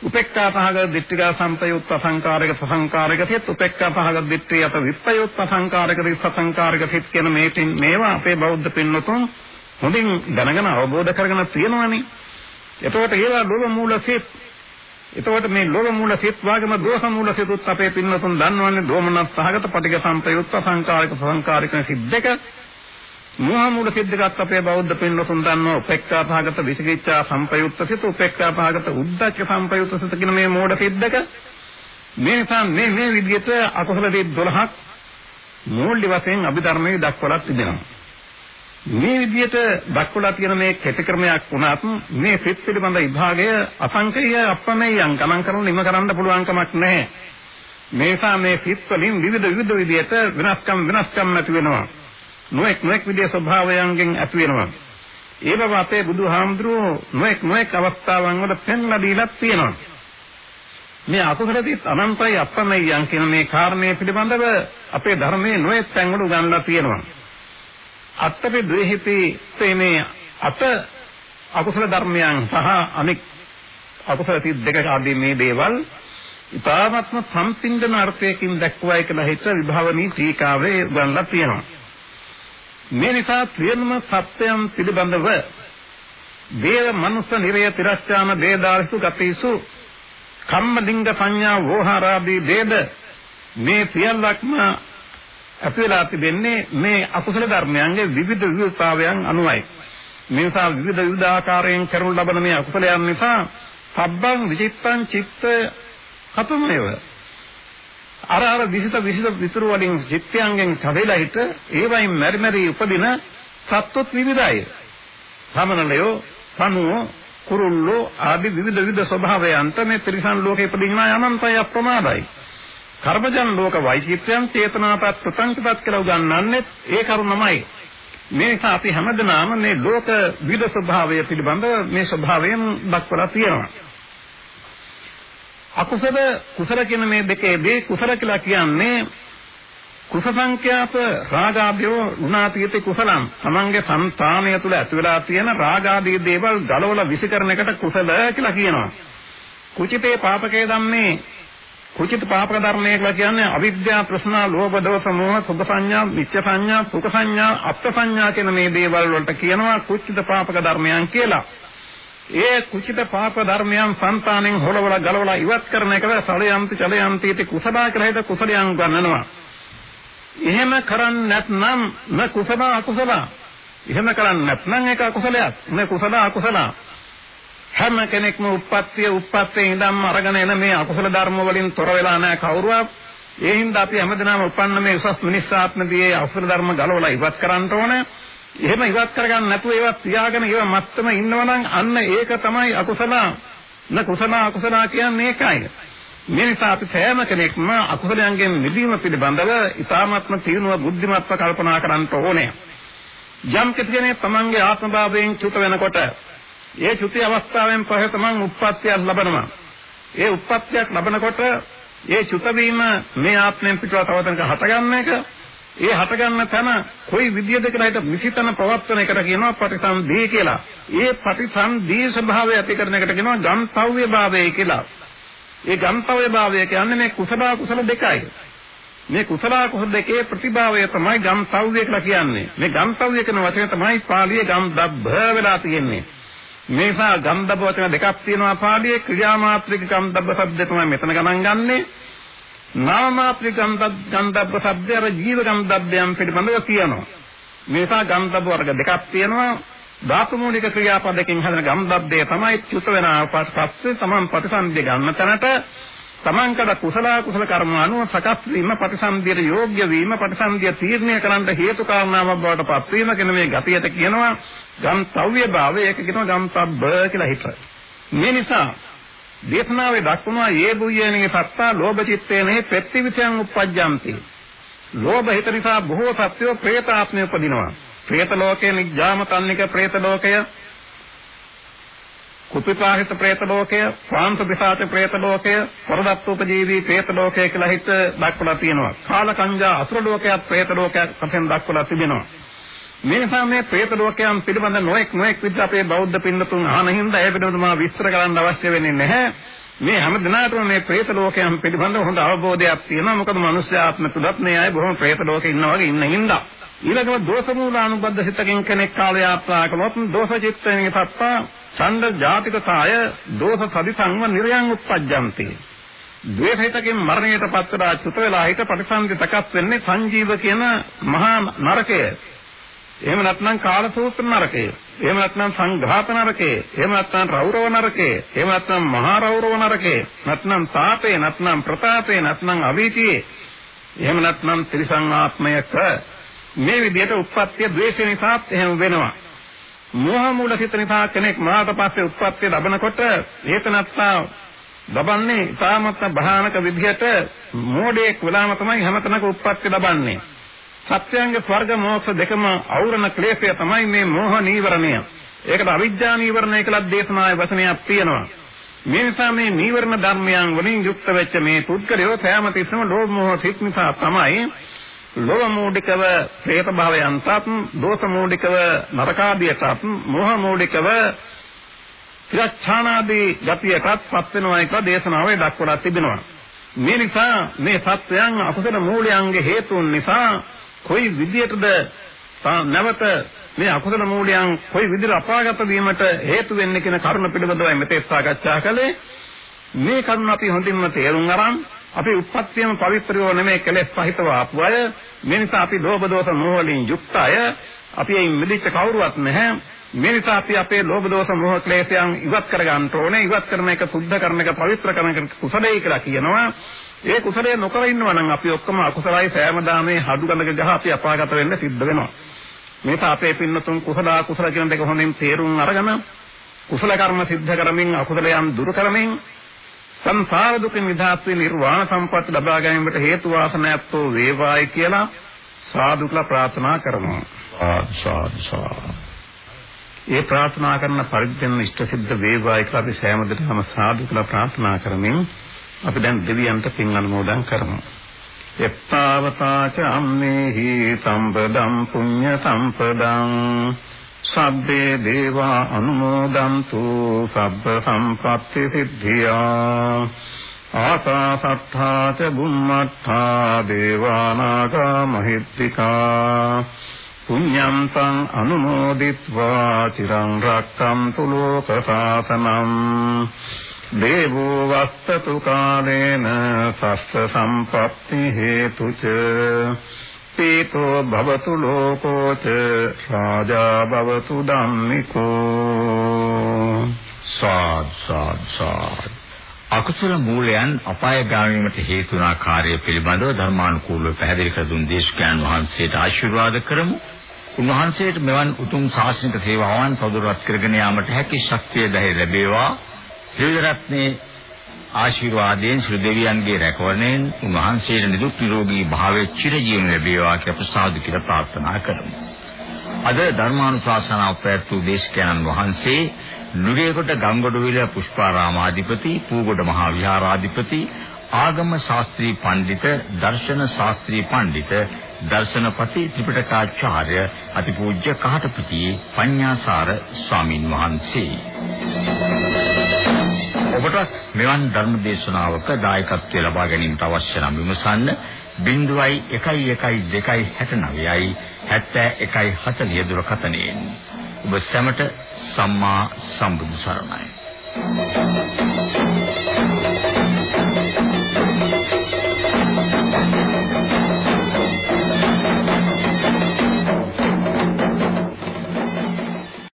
උපේක්ඛා පහගත දිට්ඨිකා සම්පයුත් අසංකාරක සසංකාරක තියත් උපේක්ඛා පහගත දිට්ඨිය අත විප්‍රයුත් අසංකාරක සසංකාරක තිත් කියන මේටින් මේවා අපේ බෞද්ධ පින්නතුන් හොඳින් දැනගෙන අවබෝධ කරගෙන තියෙනවානේ. එතකොට ඒවා ලෝභ මූල සිත්. එතකොට මේ ලෝභ මූල සිත් වාගේම දෝෂ මූල සිතුත් අපේ පින්නතුන් දන්නවන්නේ දෝමනස් සහගත පටිඝ සම්පයුත් අසංකාරක සසංකාරක සිත් දෙක. මෝහ මූල සිද්දගත් අපේ බෞද්ධ පින්නතුන් දන්නවා උපේක්ඛා භාගත විසිකිච්ඡා සම්පයුක්ත සිත උපේක්ඛා භාගත උද්දච්ච සම්පයුක්ත සිත කියන මේ මෝඩ සිද්දක මේ නිසා මේ මේ විදිහට අකුසල දේ 12ක් මූල්‍ය වශයෙන් අභිධර්මයේ දක්වලා තිබෙනවා මේ විදිහට දක්වලා තියෙන මේ කෙටි ක්‍රමයක් වුණත් මේ සිත් පිළිබඳ විභාගය අසංකේය අපමෙයයන් ගණන් කරන නිම කරන්න පුළුවන් කමක් නැහැ මේ නිසා මේ සිත් වලින් විවිධ විවිධ විදිහට වෙනස්කම් වෙනස්කම් ඇති වෙනවා නොඑක් නොඑක් විදිහේ ස්වභාවයන්ගෙන් ඇති වෙනවා. ඒ බව අපේ බුදුහාමුදුරුවෝ නොඑක් නොඑක් අවස්ථාවන් වල පෙන්ලා දීලා තියෙනවා. මේ අකුසලදීත් අනන්තයි අපමෙයයන් කියන මේ කාරණේ පිළිබඳව අපේ ධර්මයේ නොඑක් තැන්වල උගන්ලා තියෙනවා. අත්තපේ ද්වේහිතේ තේමේ අත අකුසල ධර්මයන් සහ අනෙක් අකුසල සිත් දෙක ආදී මේ දේවල් ඉතාමත්ම සම්පින්දන අර්ථයකින් දක්වයි කියලා හිත විභවනී ටීකාවේ උගන්ලා තියෙනවා. මේ නිසා ත්‍රියම සත්‍යයන් පිළිබඳව දේව මනුස්ස නිරය තිරස්චාන දේදාරිසු ගතිසු කම්මදිංග සංඥා වෝහාරාදී දේද මේ සියල්ලක්ම අපේලා තිබෙන්නේ මේ අකුසල ධර්මයන්ගේ විවිධ විවිධතාවයන් අනුවයි. මේ නිසා විවිධ විවිධ ආකාරයෙන් කරනු ලබන මේ අකුසලයන් නිසා සබ්බං විචිත්තං චිත්ත කතමයව අර අර විසිත විසිත විතුරු වලින් චිත්තයන්ගෙන් කැදෙලා හිට ඒවයින් මෙරි මෙරි උපදින සත්ත්වත් විවිධයි. සමනලයෝ, පණුවෝ, කුරුල්ලෝ ආදී විවිධ විවිධ ස්වභාවයන්ට මේ ත්‍රිසන් ලෝකේ ඉපදිනා අනන්තය අප්‍රමාදයි. කර්මජන් ලෝක වෛචිත්‍යයන් චේතනාපත් ප්‍රසංකපත් කියලා උගන්වන්නේ ඒ කරුණමයි. මේ නිසා අපි හැමදෙනාම මේ ලෝක විවිධ ස්වභාවය පිළිබඳ මේ ස්වභාවයෙන් දක්වලා තියෙනවා. අකුසල කුසල කියන මේ දෙකේදී කුසල කියලා කියන්නේ කුස සංඛ්‍යාත රාගාභයෝ උනාතියති කුසලම් තමන්ගේ సంతානය තුළ ඇති වෙලා තියෙන රාගාදී දේවල් ගලවලා විසිකරන එකට කුසල කියලා කියනවා කුචිතේ පාපකේ ධම්මේ කුචිත පාපක ධර්මය කියලා කියන්නේ අවිද්‍යාව, තෘෂ්ණා, ලෝභ, දෝෂ, මෝහ, සුභ සංඥා, මිච්ඡ සංඥා, සුඛ සංඥා, අප්ප සංඥා කියන මේ දේවල් වලට කියනවා කුචිත පාපක ධර්මයන් කියලා. ඒ කුචිත පාප ධර්මයන් సంతානෙන් හොලවලා ගලවලා ඉවත් කරන එක සලයන්ති චලයන්ති ඉති කුසලා කියලා හිත කුසලයන් ගන්නනවා. එහෙම කරන්නේ නැත්නම් න කුසල අකුසල. එහෙම කරන්නේ නැත්නම් ඒක අකුසලයක්. න කුසල අකුසල. හැම කෙනෙක්ම උප්පත්තිය උප්පත්තේ ඉඳන්ම අරගෙන එන මේ අකුසල ධර්ම වලින් තොර වෙලා නැහැ කවුරුවත්. ඒ හින්දා අපි හැමදෙනාම උපන්න මේ උසස් මිනිස් ආත්මදී අකුසල ධර්ම ගලවලා ඉවත් කරන්න ඕනේ. එහෙම ඉවත් කරගන්න නැතුව ඒවා තියාගෙන ඒවා මත්තම ඉන්නවනම් අන්න ඒක තමයි අකුසල න කුසල අකුසල කියන්නේ ඒකයි. මේ නිසා අපි සෑම කෙනෙක්ම අකුසලයන්ගෙන් මිදීම පිළිබඳව ඊ타ත්ම තීරණව බුද්ධිමත්ව කල්පනා කරන්න ඕනේ. යම් කෙනෙක් තමන්ගේ ආත්මභාවයෙන් චුත වෙනකොට ඒ චුති අවස්ථාවෙන් පස්සේ තමන් උප්පත්තියක් ලබනවා. ඒ උප්පත්තියක් ලබනකොට ඒ චුත වීම මේ ආත්මයෙන් පිටව තව තැනක හටගන්න එක ඒ හටගන්න තැන කොයි විදියද කියලා හිත විසිතන පවත්වන එකට කියනවා ප්‍රතිසන්දී කියලා. ඒ ප්‍රතිසන්දී ස්වභාවය ඇති කරන එකට කියනවා ගම්තව්‍ය භාවය කියලා. ඒ ගම්තව්‍ය භාවය කියන්නේ මේ කුසල කුසල දෙකයි. මේ කුසල කුසල දෙකේ ප්‍රතිභාවය තමයි ගම්තව්‍ය කියලා කියන්නේ. මේ ගම්තව්‍ය කියන වචනේ තමයි පාළියේ ගම්දබ්බ වෙලා තියෙන්නේ. මේ නිසා ගන්ධබ්බ වචන දෙකක් තියෙනවා පාළියේ ක්‍රියාමාත්‍රික ගන්ධබ්බ શબ્ද තමයි මෙතන ගණන් ගන්නෙ. නාමමාත්‍රික ගන්ධබ්බ શબ્ද අර ජීව ගන්ධබ්බයන් පිළිබඳව කියනවා. මේ නිසා ගන්ධබ්බ වර්ග දෙකක් තියෙනවා. ධාතු මූලික ක්‍රියාපදයෙන් හදන ගන්ධබ්බය තමයි චුත වෙන ආපස්සස්සේ තමන් ප්‍රතිසන්දිය ගන්න තැනට තමන් කළ කුසල කුසල කර්ම අනුව සකස් වීම ප්‍රතිසම්පියට යෝග්‍ය වීම ප්‍රතිසම්පිය තීරණය කරන්න හේතු කාරණාවක් බවට පත් වීම කියන මේ ගතියට කියනවා ගම්තව්‍ය භාවය ඒක කියනවා ගම්තබ්බ කියලා හිත. මේ නිසා දේශනාවේ දක්වනවා "යේ බුයේනේ සත්තා ලෝභ චිත්තේනේ පෙත්තිවිසයන් උප්පජ්ජಂತಿ" ලෝභ හිත නිසා බොහෝ සත්වෝ പ്രേත ආත්මය උපදිනවා. പ്രേත ලෝකේ නිජාම තන්නික പ്രേත ලෝකය කුපිපාහිත പ്രേත ලෝකය, ශාන්ත පිපාත പ്രേත ලෝකය, වරදත්තුපජීවී പ്രേත ලෝකය කියලා හිත දක්වලා තියෙනවා. කාලකංජා අසුර ලෝකයක් പ്രേත ලෝකයක් වශයෙන් දක්වලා තිබෙනවා. මේ නිසා මේ പ്രേත ලෝකයන් පිළිබඳ නොඑක් නොඑක් විදිහට අපේ බෞද්ධ පින්නතුන් අහන හින්දා ඒ පිළිබඳව මා විස්තර කරන්න අවශ්‍ය වෙන්නේ නැහැ. මේ හැම දිනාටම මේ പ്രേත ලෝකයන් පිළිබඳ හොඳ අවබෝධයක් තියෙනවා මොකද මනුෂ්‍ය ආත්ම තුලත් මේ අය බොහොම പ്രേත ලෝකේ ඉන්නා වගේ ඉන්න හින්දා ඊළඟව දෝෂ මූලානුබද්ධ හිතකින් කෙනෙක් කාලය යාත්‍රා කළොත් දෝෂ චිත්තයෙන් තත්තා ඡණ්ඩ ජාතිකතාය දෝෂ සදිසංව නිරයන් උප්පජ්ජಂತಿ. ද්වේෂිතකින් මරණයට පත් වෙලා චුත වෙලා හිත ප්‍රතිසන්දිතකත් වෙන්නේ සංජීව කියන මහා නරකය. එහෙම නැත්නම් කාලසූත්‍ර නරකය. එහෙම නැත්නම් සංඝාත නරකය. එහෙම නැත්නම් රෞරව නරකය. එහෙම නැත්නම් මහා රෞරව නරකය. නැත්නම් තාපේ නැත්නම් ප්‍රතාපේ නැත්නම් අවීතියේ. එහෙම නැත්නම් ත්‍රිසං ආත්මයක මේ විදිහට උත්පත්තිය ද්වේෂය නිසාත් එහෙම වෙනවා. මෝහ මූල සිත නිසා කෙනෙක් මාත පස්සේ උත්පත්තිය ලැබනකොට ඒක නැත්තා ලබන්නේ තාමත් භයානක විදිහට මෝඩයෙක් වෙලාම තමයි හැමතැනක උත්පත්ති ලබන්නේ. සත්‍යංග ස්වර්ග මොක්ෂ දෙකම අවුරන ක්ලේශය තමයි මේ මෝහ නීවරණය. ඒකට අවිජ්ජා නීවරණය කියලා දේශනාවේ වචනයක් තියෙනවා. මේ නිසා මේ නීවරණ ධර්මයන් වලින් යුක්ත වෙච්ච මේ පුද්ගලයෝ සෑම තිස්සම ලෝභ මොහ සිත් නිසා තමයි ලෝභ මූලිකව ප්‍රේත භාවයන්ටත් දෝෂ මූලිකව නරකාදියටත් මෝහ මූලිකව ත්‍රිච්ඡානාදී ගතියටත් පත් වෙනවා කියලා දේශනාවේ දක්වලා තිබෙනවා. මේ නිසා මේ සත්‍යයන් අකුසල මූලයන්ගේ හේතුන් නිසා කොයි විදියටද නැවත මේ අකුසල මූලයන් කොයි විදිහට අපාගත වීමට හේතු වෙන්නේ කියන කරුණ පිළිබඳවයි මෙතේ සාකච්ඡා කළේ. මේ කරුණ අපි හොඳින්ම තේරුම් අරන් අපි උප්පත්තියම පවිත්‍රයව නෙමෙයි කෙලෙස් සහිතව ආපු අය. මේ නිසා අපි ලෝභ දෝෂ මෝහ වලින් යුක්ත අය. අපි මේ මිදිච්ච කවුරුවත් නැහැ. මේ නිසා අපි අපේ ලෝභ දෝෂ මෝහ ක්ලේශයන් ඉවත් කර ගන්න ඕනේ. ඉවත් කරන එක සුද්ධ කරන එක පවිත්‍ර කරන එක කුසලයි කියලා කියනවා. ඒ කුසලයේ නොකර ඉන්නවා නම් අපි ඔක්කොම අකුසලයි සෑමදාම මේ හඩු ගඳක ගහ අපි අපාගත වෙන්න සිද්ධ වෙනවා. මේක අපේ පින්නතුන් කුසල අකුසල කියන දෙක හොඳින් තේරුම් අරගෙන කුසල කර්ම සිද්ධ කරමින් අකුසලයන් දුරු කරමින් සංසාර දුක නිදහස් වී නිර්වාණ සම්පත් ලබා ගැනීමට හේතු වාසනාවත්ෝ වේවායි කියලා සාදු කියලා ප්‍රාර්ථනා කරනවා. සාදු සාදු. ඒ ප්‍රාර්ථනා කරන පරිද්දෙන් ඉෂ්ට සිද්ධ වේවායි කියලා අපි සෑම දිනම සාදු කියලා ප්‍රාර්ථනා කරමින් අපි දැන් දෙවියන්ට පින් අනුමෝදන් කරමු. එත්තාවතාච අම්මේහි සම්පදම් පුඤ්ඤ සම්පදං සබ්බේ දේවා අනුමෝදන්තු සබ්බ සම්පත්ති සිද්ධියා. ආකාසත්තා ච බුම්මත්තා දේවානාගා මහිත්‍තිකා පුඤ්ඤන්තං අනුමෝදිත්වා චිරං රක්ඛන්තු ලෝක සාසනං දේවෝ වස්සතු කාලේන සස්ස සම්පත්ති හේතුච පීතෝ භවතු ලෝකෝච රාජා භවතු ධම්මිකෝ සාද් සාද් සාද් අකුසල මූලයන් අපායගාමීමට හේතු වන කාර්ය පිළිබඳව ධර්මානුකූලව පැහැදිලි කර දුන් දේශකයන් වහන්සේට ආශිර්වාද කරමු. උන්වහන්සේට මෙවන් උතුම් ශාසනික සේවාවන් තවදුරටත් කරගෙන යාමට හැකි ශක්තිය ධෛර්ය ලැබේවා. ත්‍රිවිධ රත්නේ ආශිර්වාදයෙන් ශ්‍රී දෙවියන්ගේ රැකවරණයෙන් උන්වහන්සේට නිදුක් නිරෝගී භාවයේ චිරජීවන ලැබේවා කියලා ප්‍රසාද කියලා ප්‍රාර්ථනා කරමු. අද ධර්මානුශාසනාව පැවැත්වූ දේශකයන්න් වහන්සේ නුගේකොට ගංගොඩවිල පුෂ්පාරාමාධිපති පූගොඩ මහා විහාරාධිපති ආගම ශාස්ත්‍රී පඬිත දර්ශන ශාස්ත්‍රී පඬිත දර්ශනපති ත්‍රිපිටකාචාර්ය අතිපූජ්‍ය කහටපිටියේ පඤ්ඤාසාර ස්වාමින් වහන්සේ ඔබට මෙවන් ධර්ම දේශනාවක දායකත්වය ලබා ගැනීමට අවශ්‍ය නම් විමසන්න 011269යි 7140 දුරකථනයෙන්. ඔබ සැමට සම්මා සම්බුදු සරණයි.